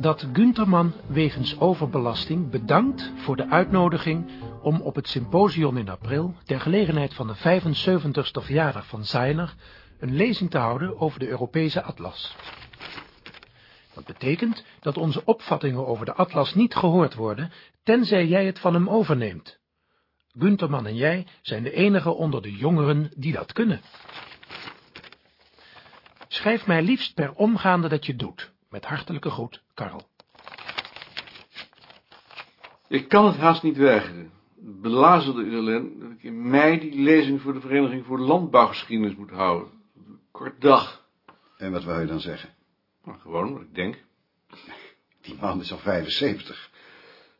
dat Gunterman wegens overbelasting bedankt voor de uitnodiging om op het symposium in april, ter gelegenheid van de 75ste verjaardag van Zeiner, een lezing te houden over de Europese atlas. Dat betekent dat onze opvattingen over de atlas niet gehoord worden, tenzij jij het van hem overneemt. Gunterman en jij zijn de enigen onder de jongeren die dat kunnen. Schrijf mij liefst per omgaande dat je doet. Met hartelijke groet, Karel. Ik kan het haast niet weigeren. Het belazerde u alleen dat ik in mei die lezing voor de Vereniging voor Landbouwgeschiedenis moet houden. Kort dag. En wat wou je dan zeggen? Maar gewoon wat ik denk. Die man is al 75.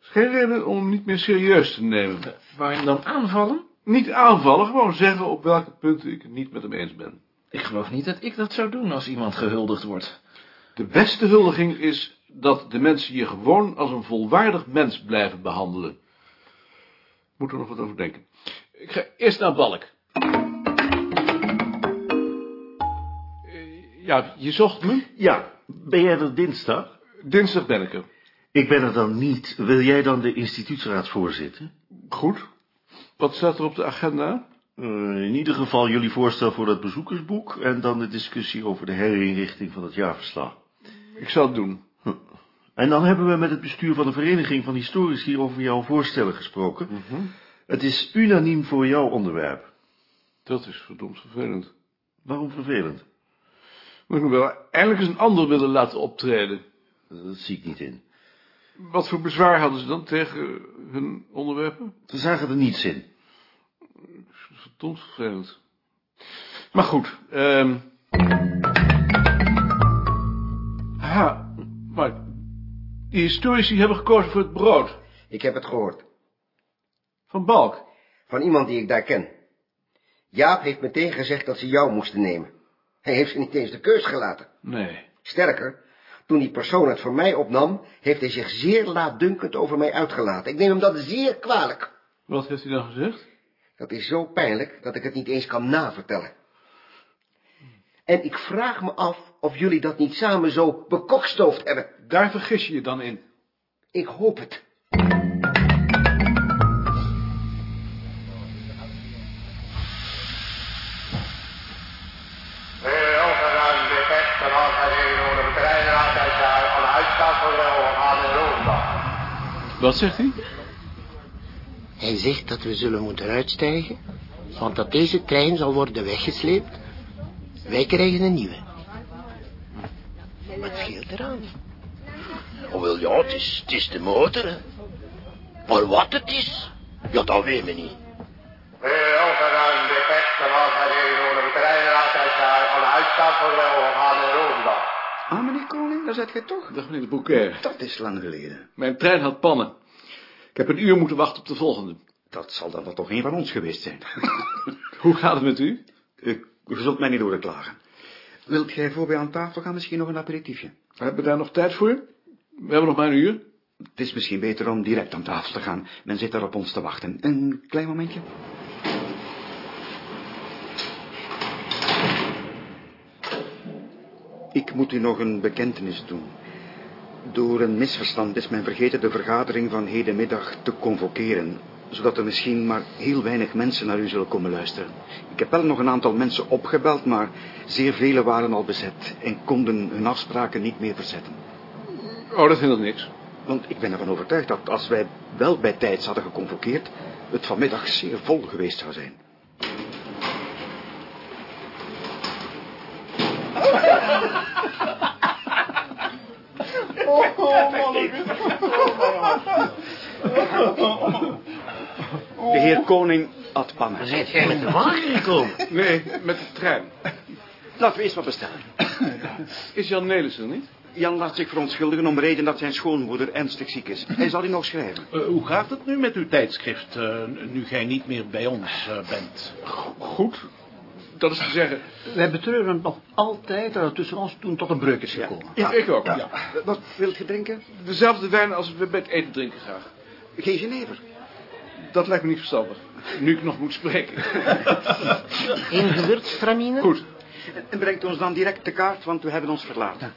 is geen reden om hem niet meer serieus te nemen. Waar je hem dan aanvallen? Niet aanvallen, gewoon zeggen op welke punten ik het niet met hem eens ben. Ik geloof niet dat ik dat zou doen als iemand gehuldigd wordt. De beste huldiging is dat de mensen je gewoon als een volwaardig mens blijven behandelen. Moet er nog wat over denken. Ik ga eerst naar Balk. Eh, Ja, je zocht me? Ja, ben jij er dinsdag? Dinsdag ben ik er. Ik ben er dan niet. Wil jij dan de instituutsraad voorzitten? Goed. Wat staat er op de agenda? Eh, in ieder geval jullie voorstel voor dat bezoekersboek... en dan de discussie over de herinrichting van het jaarverslag. Ik zal het doen. En dan hebben we met het bestuur van de Vereniging van Historici... over jouw voorstellen gesproken. Het is unaniem voor jouw onderwerp. Dat is verdomd vervelend. Waarom vervelend? Moet ik wel eindelijk eens een ander willen laten optreden. Dat zie ik niet in. Wat voor bezwaar hadden ze dan tegen hun onderwerpen? Ze zagen er niets in. Verdomd vervelend. Maar goed, ehm... Ha, maar die historici hebben gekozen voor het brood. Ik heb het gehoord. Van Balk. Van iemand die ik daar ken. Jaap heeft meteen gezegd dat ze jou moesten nemen. Hij heeft ze niet eens de keus gelaten. Nee. Sterker, toen die persoon het voor mij opnam, heeft hij zich zeer laatdunkend over mij uitgelaten. Ik neem hem dat zeer kwalijk. Wat heeft hij dan gezegd? Dat is zo pijnlijk dat ik het niet eens kan navertellen. En ik vraag me af of jullie dat niet samen zo bekokstoofd hebben. Daar vergis je je dan in. Ik hoop het. Wat zegt hij? Hij zegt dat we zullen moeten uitstijgen, want dat deze trein zal worden weggesleept. Wij krijgen een nieuwe. Wat scheelt eraan? Oh, wel ja, het is, het is de motor, hè. Maar wat het is, ja, dat weet men niet. Ah, meneer Koning, daar zit gij toch? Dag meneer de Bouquet. Dat is lang geleden. Mijn trein had pannen. Ik heb een uur moeten wachten op de volgende. Dat zal dan toch een van ons geweest zijn. Hoe gaat het met u? U, u zult mij niet horen klagen. Wilt gij voor wij aan tafel gaan misschien nog een aperitiefje? Hebben we daar nog tijd voor? We hebben nog maar een uur. Het is misschien beter om direct aan tafel te gaan. Men zit daar op ons te wachten. Een klein momentje. Ik moet u nog een bekentenis doen. Door een misverstand is men vergeten de vergadering van hedenmiddag te convoceren, zodat er misschien maar heel weinig mensen naar u zullen komen luisteren. Ik heb wel nog een aantal mensen opgebeld, maar zeer vele waren al bezet en konden hun afspraken niet meer verzetten. Oh, dat hindert niks. Want ik ben ervan overtuigd dat als wij wel bij tijds hadden geconvoqueerd, het vanmiddag zeer vol geweest zou zijn. De heer Koning had pannen. Zijt jij met de wagen gekomen? Nee, met de trein. Laten we eerst wat bestellen. Is Jan Nelissen er niet? Jan laat zich verontschuldigen om reden dat zijn schoonmoeder ernstig ziek is. Hij zal u nog schrijven. Eh, hoe gaat het nu met uw tijdschrift, eh, nu gij niet meer bij ons eh, bent? Goed. Dat is te zeggen. Wij betreuren nog altijd dat het tussen ons toen tot een breuk is gekomen. Ja, Ik ook. Ja. Wat wilt je drinken? Dezelfde wijn als we bij het eten drinken graag. Geen Genever. Dat lijkt me niet verstandig. Nu ik nog moet spreken. Een gewürztraminer? Goed. En brengt ons dan direct de kaart, want we hebben ons verlaten.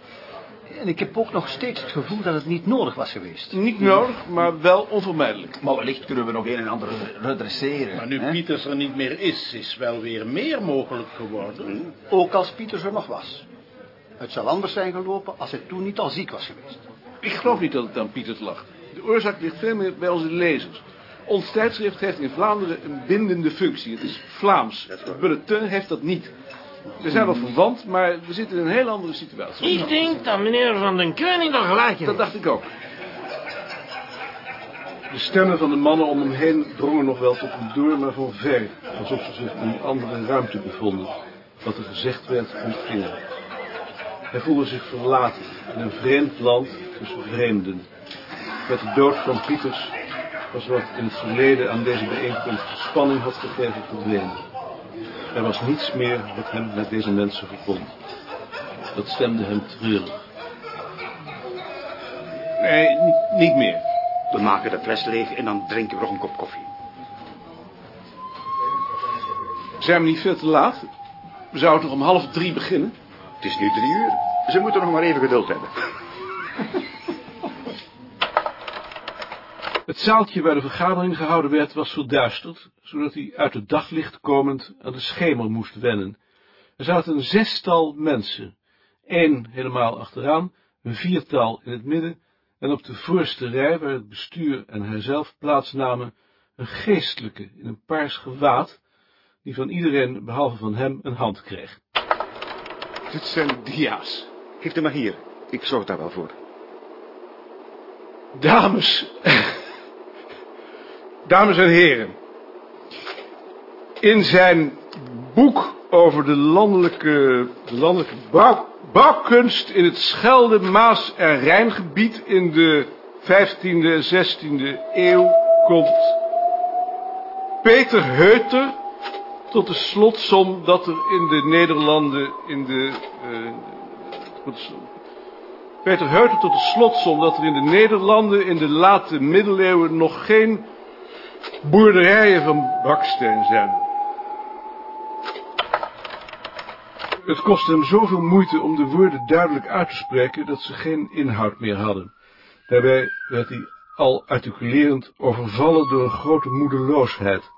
En ik heb ook nog steeds het gevoel dat het niet nodig was geweest. Niet nodig, maar wel onvermijdelijk. Maar wellicht kunnen we nog een en ander redresseren. Maar nu hè? Pieters er niet meer is, is wel weer meer mogelijk geworden. Ook als Pieters er nog was. Het zou anders zijn gelopen als hij toen niet al ziek was geweest. Ik geloof niet dat het aan Pieters lag. De oorzaak ligt veel meer bij onze lezers. Ons tijdschrift heeft in Vlaanderen een bindende functie. Het is Vlaams. Het bulletin heeft dat niet. We zijn wel verwant, maar we zitten in een heel andere situatie. Ik denk dat meneer Van den Koning nog gelijk heeft. Dat dacht ik ook. De stemmen van de mannen om hem heen drongen nog wel tot hem door, maar van ver. Alsof ze zich in een andere ruimte bevonden. Wat er gezegd werd, ontvingen. Hij voelde zich verlaten in een vreemd land tussen vreemden. Met de dood van Pieters was wat in het verleden aan deze bijeenkomst spanning had gegeven verdwenen. Er was niets meer wat hem met deze mensen verbond. Dat stemde hem treurig. Nee, niet, meer. We maken de fles leeg en dan drinken we nog een kop koffie. Zijn we niet veel te laat? We zouden toch om half drie beginnen? Het is nu drie uur. Ze moeten nog maar even geduld hebben. Het zaaltje waar de vergadering gehouden werd was verduisterd, zodat hij uit het daglicht komend aan de schemer moest wennen. Er zaten een zestal mensen, één helemaal achteraan, een viertal in het midden en op de voorste rij, waar het bestuur en hijzelf plaatsnamen, een geestelijke in een paars gewaad, die van iedereen behalve van hem een hand kreeg. Dit zijn dia's. Geef hem maar hier. Ik zorg daar wel voor. Dames. Dames en heren. In zijn boek over de landelijke, de bouwkunst in het Schelde, Maas en Rijngebied in de 15e en 16e eeuw komt Peter Heuter tot de slotsom dat er in de Nederlanden in de... eh, Peter Heuter tot de slotsom dat er in de Nederlanden in de late middeleeuwen nog geen boerderijen van baksteen zijn. Het kostte hem zoveel moeite om de woorden duidelijk uit te spreken dat ze geen inhoud meer hadden. Daarbij werd hij al articulerend overvallen door een grote moedeloosheid.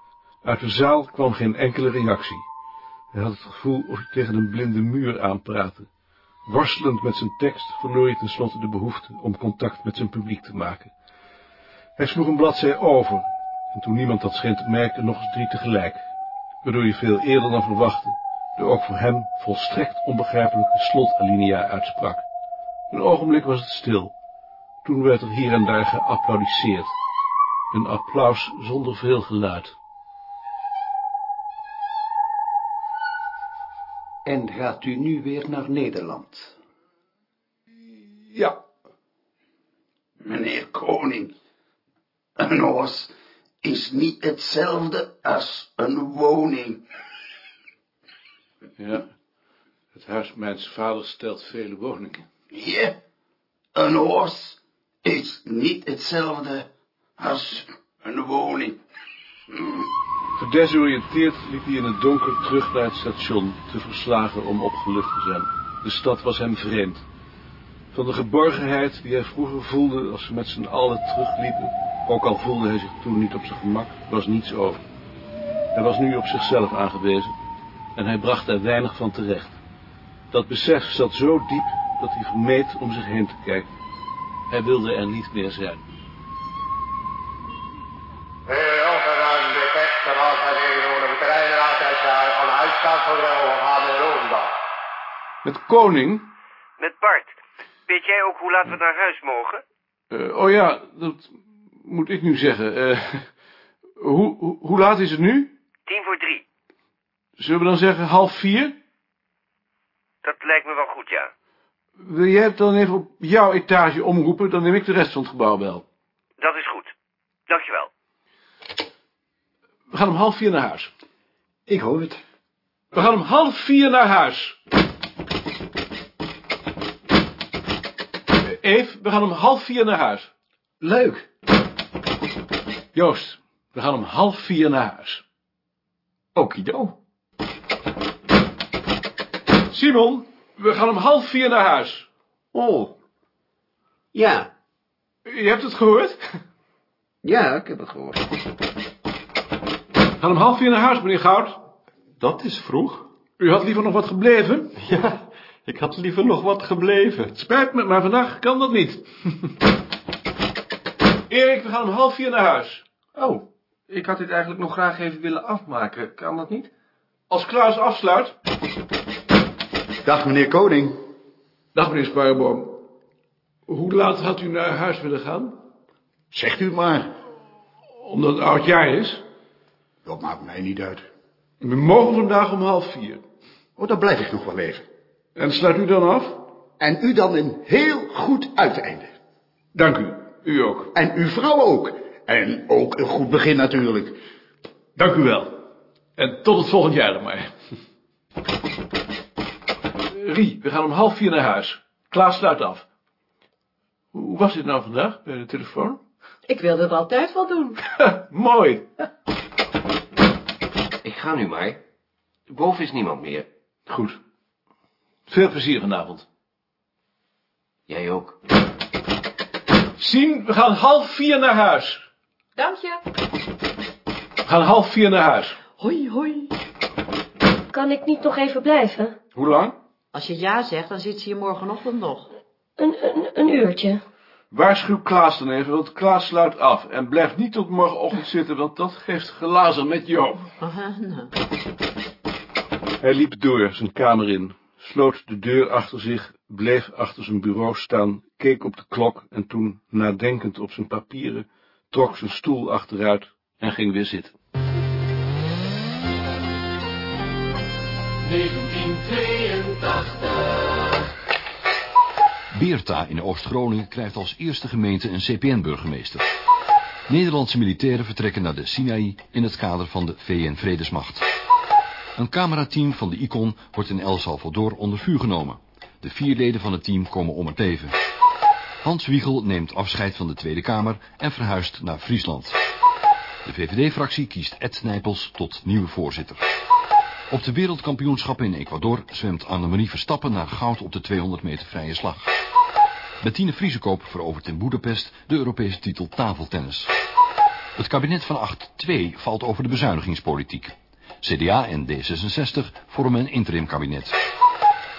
Uit de zaal kwam geen enkele reactie. Hij had het gevoel of hij tegen een blinde muur aanpraatte. Worstelend met zijn tekst verloor hij tenslotte de behoefte om contact met zijn publiek te maken. Hij sloeg een bladzij over, en toen niemand dat scheen te merken, nog eens drie tegelijk, waardoor hij veel eerder dan verwachtte de ook voor hem volstrekt onbegrijpelijke slotalinea uitsprak. Een ogenblik was het stil. Toen werd er hier en daar geapplaudisseerd. Een applaus zonder veel geluid. En gaat u nu weer naar Nederland? Ja, Meneer Koning, een huis is niet hetzelfde als een woning. ja. Het huis mijns vaders stelt vele woningen. Ja, een huis is niet hetzelfde als een woning. Gedesoriënteerd liep hij in het donker terug naar het station, te verslagen om opgelucht te zijn. De stad was hem vreemd. Van de geborgenheid die hij vroeger voelde als ze met z'n allen terugliepen, ook al voelde hij zich toen niet op zijn gemak, was niets over. Hij was nu op zichzelf aangewezen en hij bracht er weinig van terecht. Dat besef zat zo diep dat hij vermeed om zich heen te kijken. Hij wilde er niet meer zijn. Met koning Met Bart. Weet jij ook hoe laat we naar huis mogen? Eh, oh ja, dat moet ik nu zeggen. Eh, hoe, hoe, hoe laat is het nu? Tien voor drie. Zullen we dan zeggen half vier? Dat lijkt me wel goed, ja. Wil jij het dan even op jouw etage omroepen? Dan neem ik de rest van het gebouw wel. Dat is goed. Dankjewel. We gaan om half vier naar huis. Ik hoor het. We gaan om half vier naar huis. Eh, Eve, we gaan om half vier naar huis. Leuk. Joost, we gaan om half vier naar huis. Okido. Simon, we gaan om half vier naar huis. Oh, Ja. Je hebt het gehoord? Ja, ik heb het gehoord. Gaan om half vier naar huis, meneer Goud. Dat is vroeg. U had liever nog wat gebleven? Ja, ik had liever nog wat gebleven. Het spijt me, maar vandaag kan dat niet. Erik, we gaan om half vier naar huis. Oh, ik had dit eigenlijk nog graag even willen afmaken. Kan dat niet? Als Klaas afsluit... Dag, meneer Koning. Dag, meneer Spuiboom. Hoe laat had u naar huis willen gaan? Zegt u het maar. Omdat het oud jaar is? Dat maakt mij niet uit. We mogen vandaag om half vier. Oh, dan blijf ik nog wel even. En sluit u dan af? En u dan een heel goed uiteinde. Dank u. U ook. En uw vrouw ook. En ook een goed begin natuurlijk. Dank u wel. En tot het volgend jaar dan maar. Rie, we gaan om half vier naar huis. Klaas sluit af. Hoe was dit nou vandaag bij de telefoon? Ik wilde het altijd wel doen. Mooi. Ik ga nu maar. Boven is niemand meer. Goed. Veel plezier vanavond. Jij ook. Sien, we gaan half vier naar huis. Dank je. We gaan half vier naar huis. Hoi, hoi. Kan ik niet nog even blijven? Hoe lang? Als je ja zegt, dan zit ze hier morgenochtend nog. Een, een, een uurtje. Waarschuw Klaas dan even, want Klaas sluit af. En blijf niet tot morgenochtend zitten, want dat geeft glazen met Joop. Nou. Hij liep door zijn kamer in, sloot de deur achter zich, bleef achter zijn bureau staan, keek op de klok en toen, nadenkend op zijn papieren, trok zijn stoel achteruit en ging weer zitten. 1982. Beerta in Oost-Groningen krijgt als eerste gemeente een CPN-burgemeester. Nederlandse militairen vertrekken naar de Sinaï in het kader van de VN-vredesmacht. Een camerateam van de ICON wordt in El Salvador onder vuur genomen. De vier leden van het team komen om het leven. Hans Wiegel neemt afscheid van de Tweede Kamer en verhuist naar Friesland. De VVD-fractie kiest Ed Nijpels tot nieuwe voorzitter. Op de wereldkampioenschappen in Ecuador zwemt Annemarie Verstappen naar goud op de 200 meter vrije slag. Bettine Vriesekoop verovert in Boedapest de Europese titel tafeltennis. Het kabinet van 8-2 valt over de bezuinigingspolitiek. CDA en D66 vormen een interimkabinet.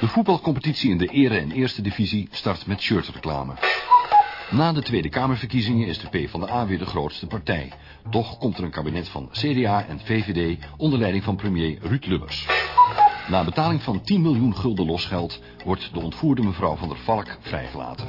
De voetbalcompetitie in de ere- en eerste divisie start met shirtreclame. Na de Tweede Kamerverkiezingen is de PvdA weer de grootste partij. Toch komt er een kabinet van CDA en VVD onder leiding van premier Ruud Lubbers. Na betaling van 10 miljoen gulden losgeld wordt de ontvoerde mevrouw van der Valk vrijgelaten.